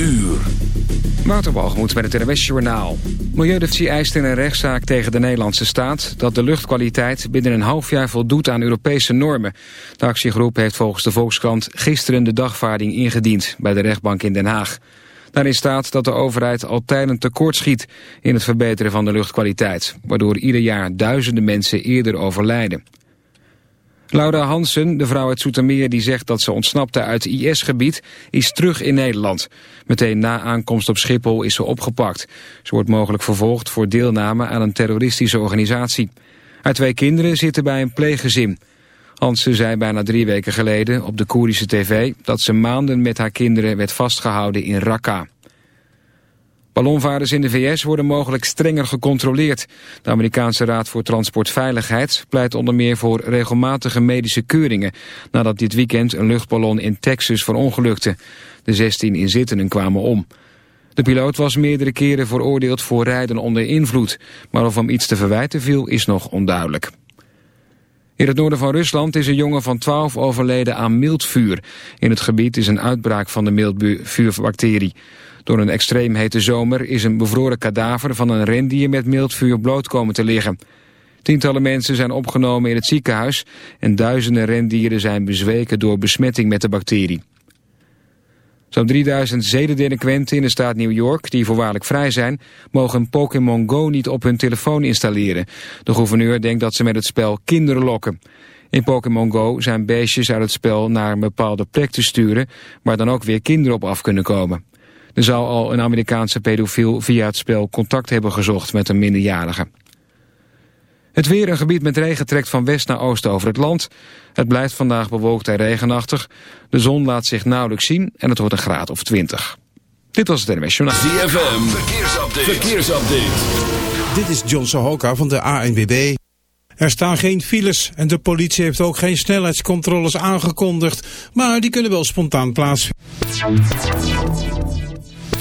uur. Waterbalgemoed met het NWS Journaal. Milieudefensie eist in een rechtszaak tegen de Nederlandse staat... dat de luchtkwaliteit binnen een half jaar voldoet aan Europese normen. De actiegroep heeft volgens de Volkskrant gisteren de dagvaarding ingediend... bij de rechtbank in Den Haag. Daarin staat dat de overheid al tijden tekort schiet... in het verbeteren van de luchtkwaliteit... waardoor ieder jaar duizenden mensen eerder overlijden. Laura Hansen, de vrouw uit Soetermeer die zegt dat ze ontsnapte uit IS-gebied, is terug in Nederland. Meteen na aankomst op Schiphol is ze opgepakt. Ze wordt mogelijk vervolgd voor deelname aan een terroristische organisatie. Haar twee kinderen zitten bij een pleeggezin. Hansen zei bijna drie weken geleden op de Koerdische tv dat ze maanden met haar kinderen werd vastgehouden in Raqqa. Ballonvaarders in de VS worden mogelijk strenger gecontroleerd. De Amerikaanse Raad voor Transportveiligheid pleit onder meer voor regelmatige medische keuringen... nadat dit weekend een luchtballon in Texas verongelukte. De 16 inzittenden kwamen om. De piloot was meerdere keren veroordeeld voor rijden onder invloed... maar of hem iets te verwijten viel is nog onduidelijk. In het noorden van Rusland is een jongen van 12 overleden aan mildvuur. In het gebied is een uitbraak van de mildvuurbacterie. Door een extreem hete zomer is een bevroren kadaver van een rendier met mildvuur bloot komen te liggen. Tientallen mensen zijn opgenomen in het ziekenhuis en duizenden rendieren zijn bezweken door besmetting met de bacterie. Zo'n 3000 zedendelinquenten in de staat New York, die voorwaardelijk vrij zijn, mogen Pokémon Go niet op hun telefoon installeren. De gouverneur denkt dat ze met het spel kinderen lokken. In Pokémon Go zijn beestjes uit het spel naar een bepaalde plek te sturen, waar dan ook weer kinderen op af kunnen komen. Er zou al een Amerikaanse pedofiel via het spel contact hebben gezocht met een minderjarige. Het weer, een gebied met regen trekt van west naar oost over het land. Het blijft vandaag bewolkt en regenachtig. De zon laat zich nauwelijks zien en het wordt een graad of 20. Dit was het NWS Journaal. ZFM, verkeersupdate. verkeersupdate. Dit is John Sohoka van de ANWB. Er staan geen files en de politie heeft ook geen snelheidscontroles aangekondigd. Maar die kunnen wel spontaan plaatsvinden.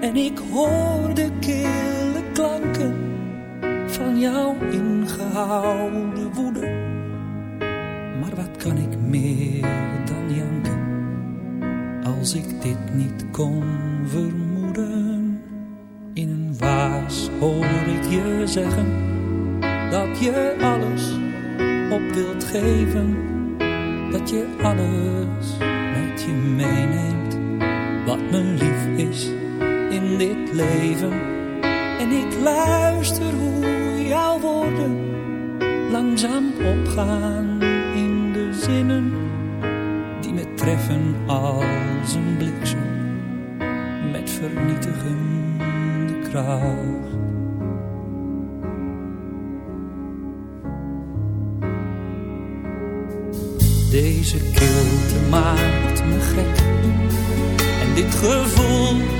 En ik hoor de kille klanken van jouw ingehouden woede. Maar wat kan ik meer dan janken als ik dit niet kon vermoeden? In een waas hoor ik je zeggen dat je alles op wilt geven. Dat je alles met je meeneemt wat me lief is dit leven. En ik luister hoe jouw woorden langzaam opgaan in de zinnen die me treffen als een bliksem met vernietigende kracht. Deze kilte maakt me gek. En dit gevoel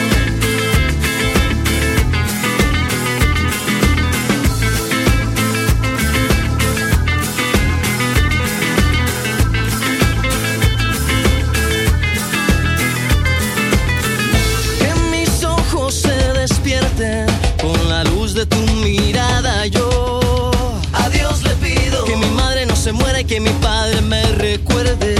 que mi padre me recuerde.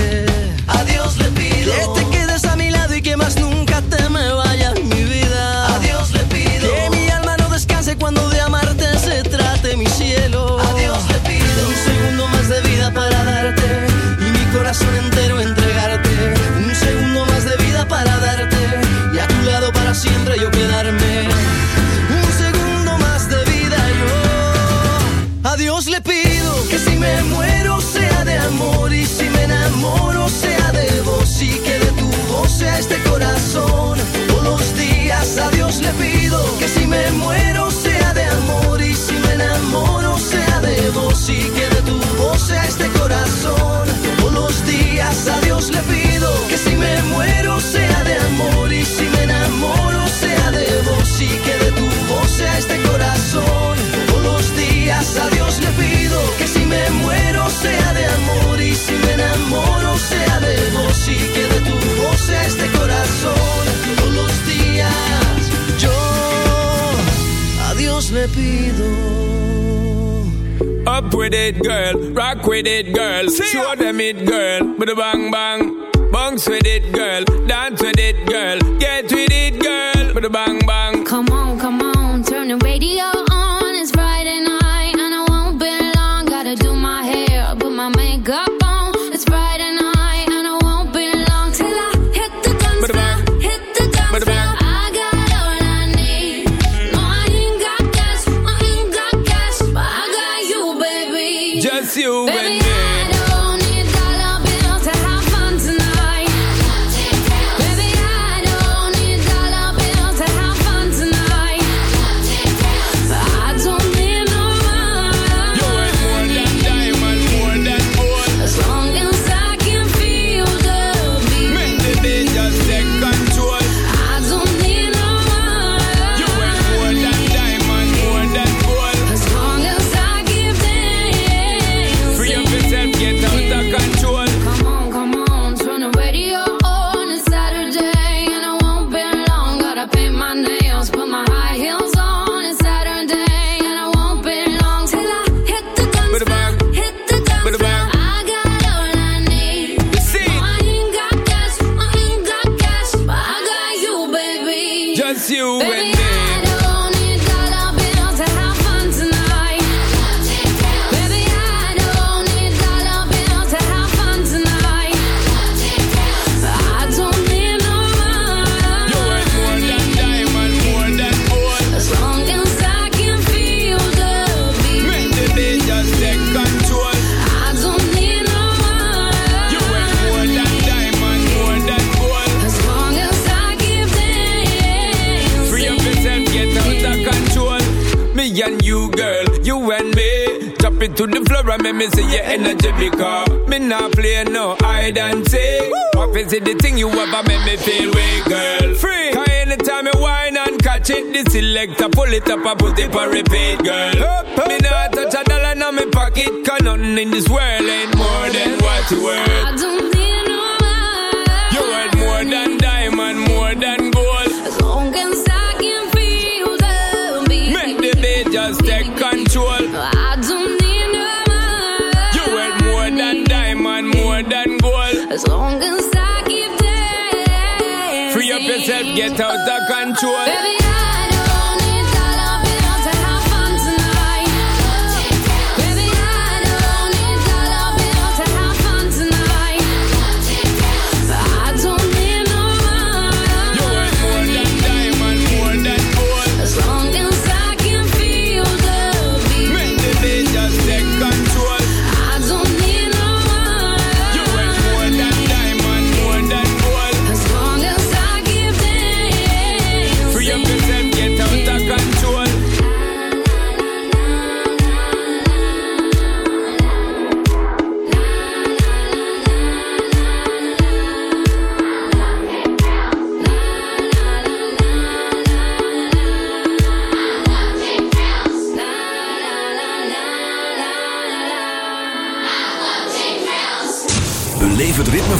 with it, girl. up yourself, get out of control. Baby,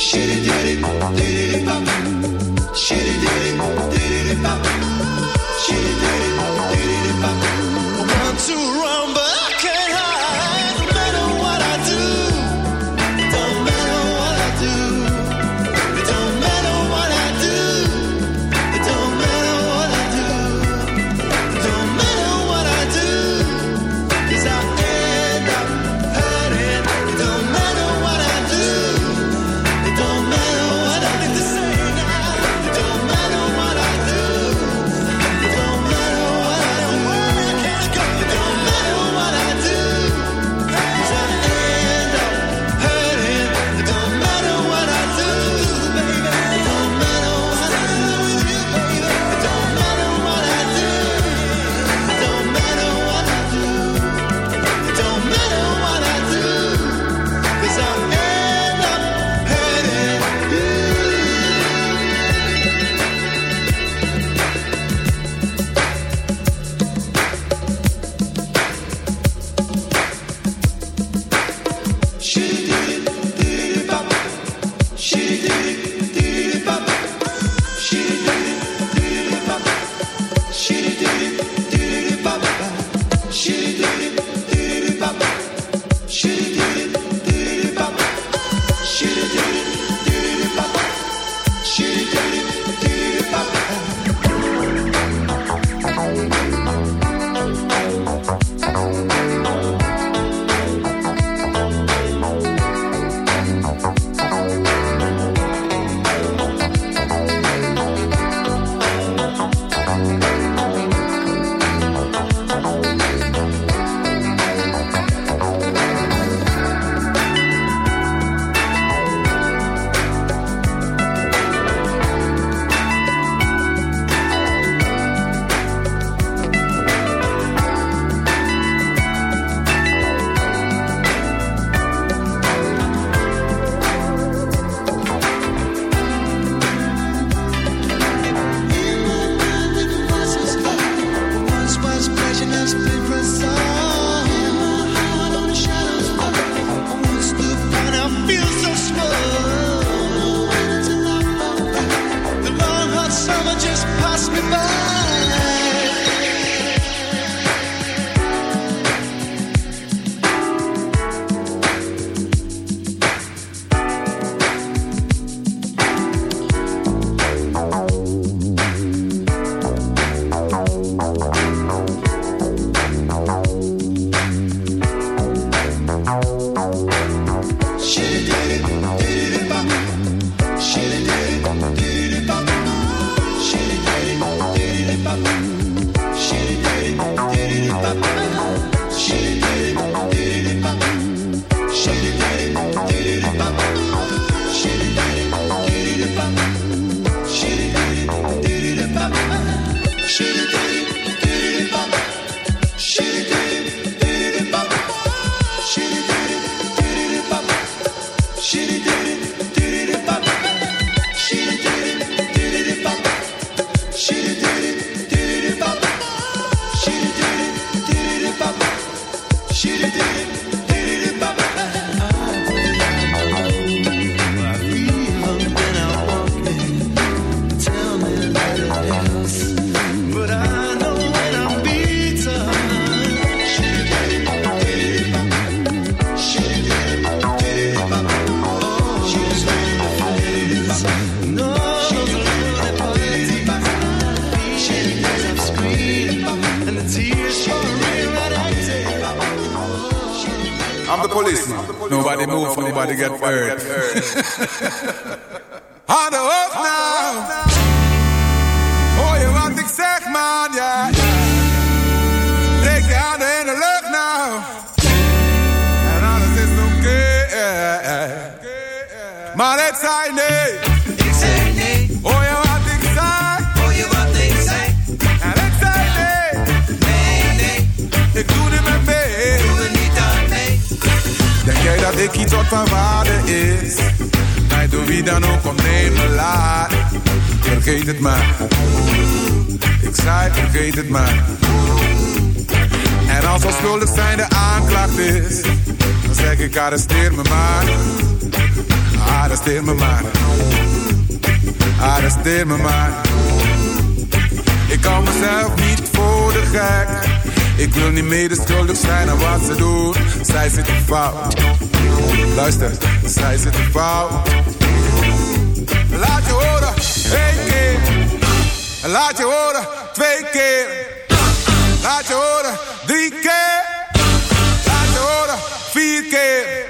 Shitty diddy, diddy bop, shitty diddy, diddy bop. En als onschuldig zijn de aanklacht is, dan zeg ik arresteer me maar. Arresteer me maar. Arresteer me maar. Ik kan mezelf niet voor de gek. Ik wil niet medeschuldig zijn aan wat ze doen. Zij zitten fout. Luister, zij zitten fout. Laat je horen, één keer. Laat je horen twee keer. Laat je horen, drie keer. Laat je horen, vier keer.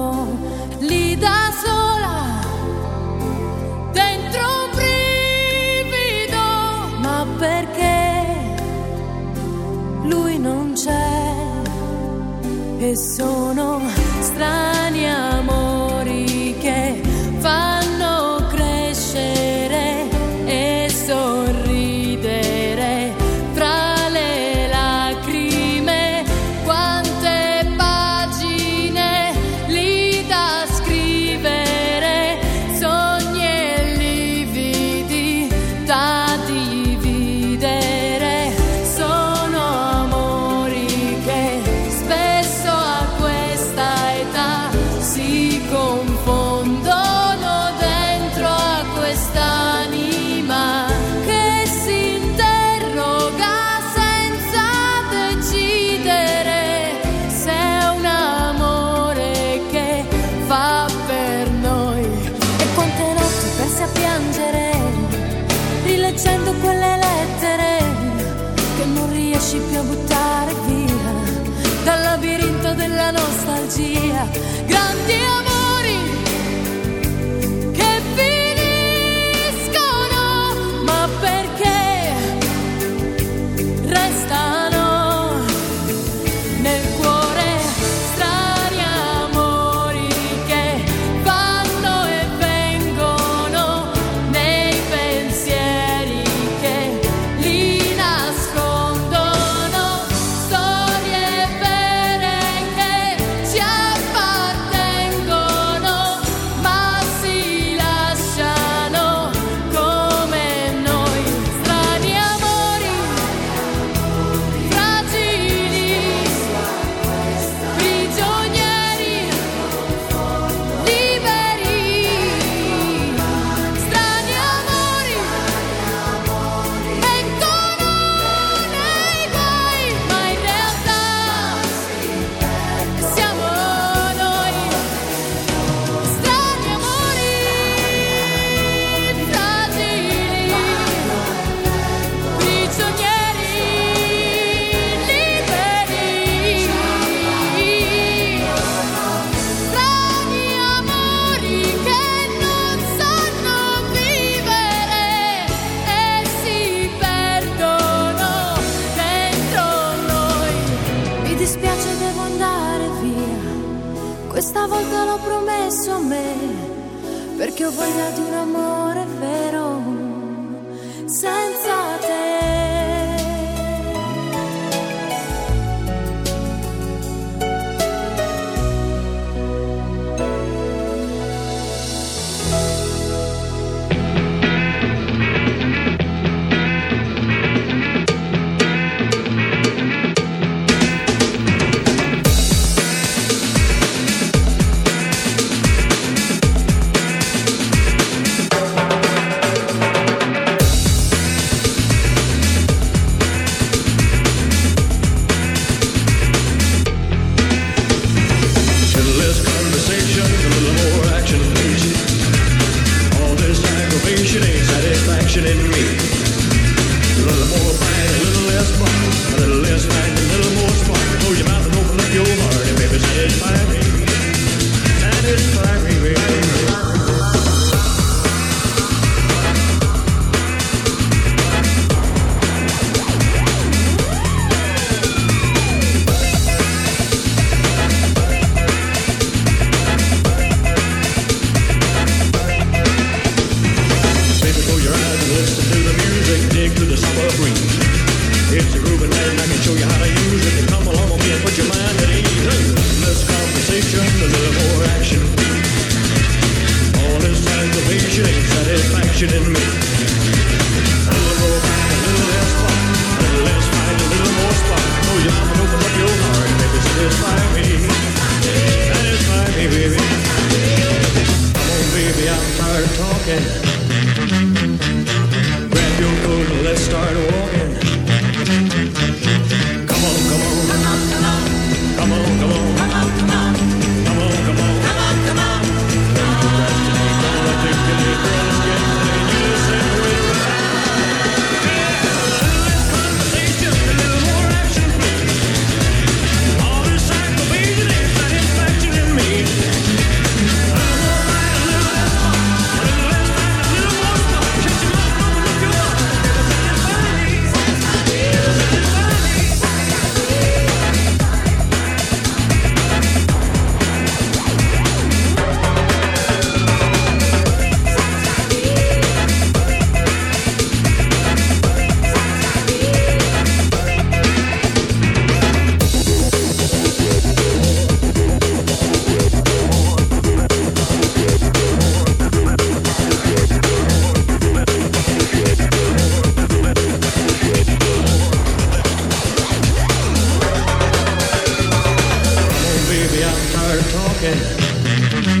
Sono her talking.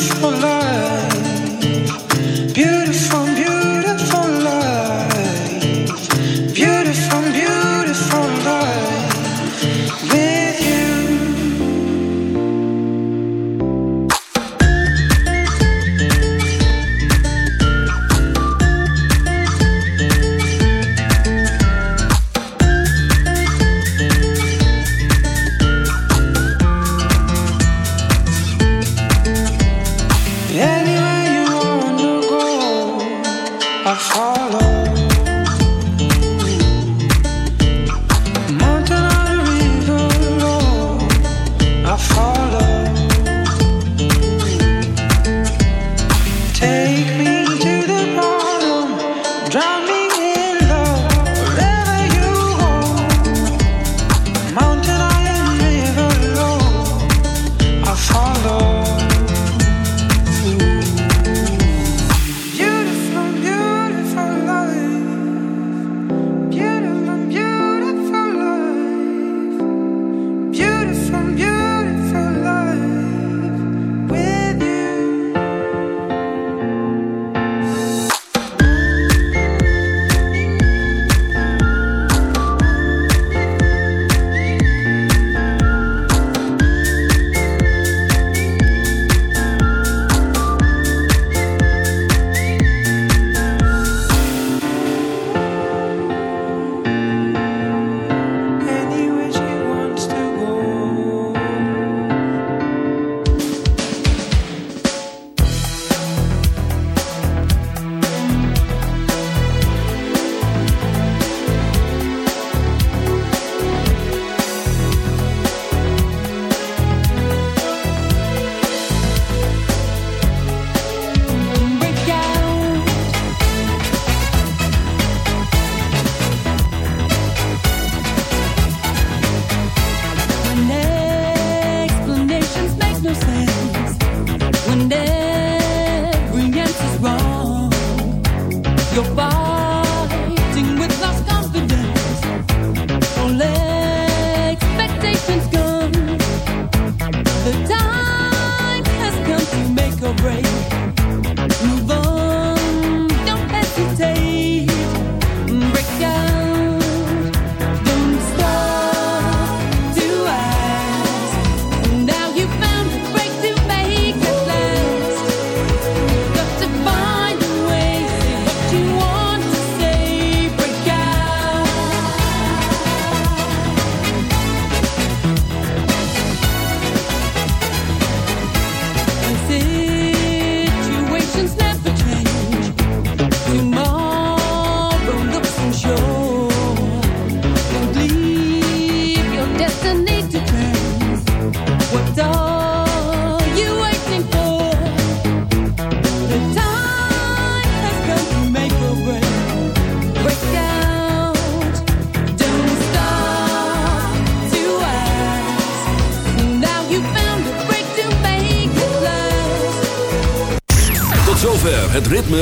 Oh, love.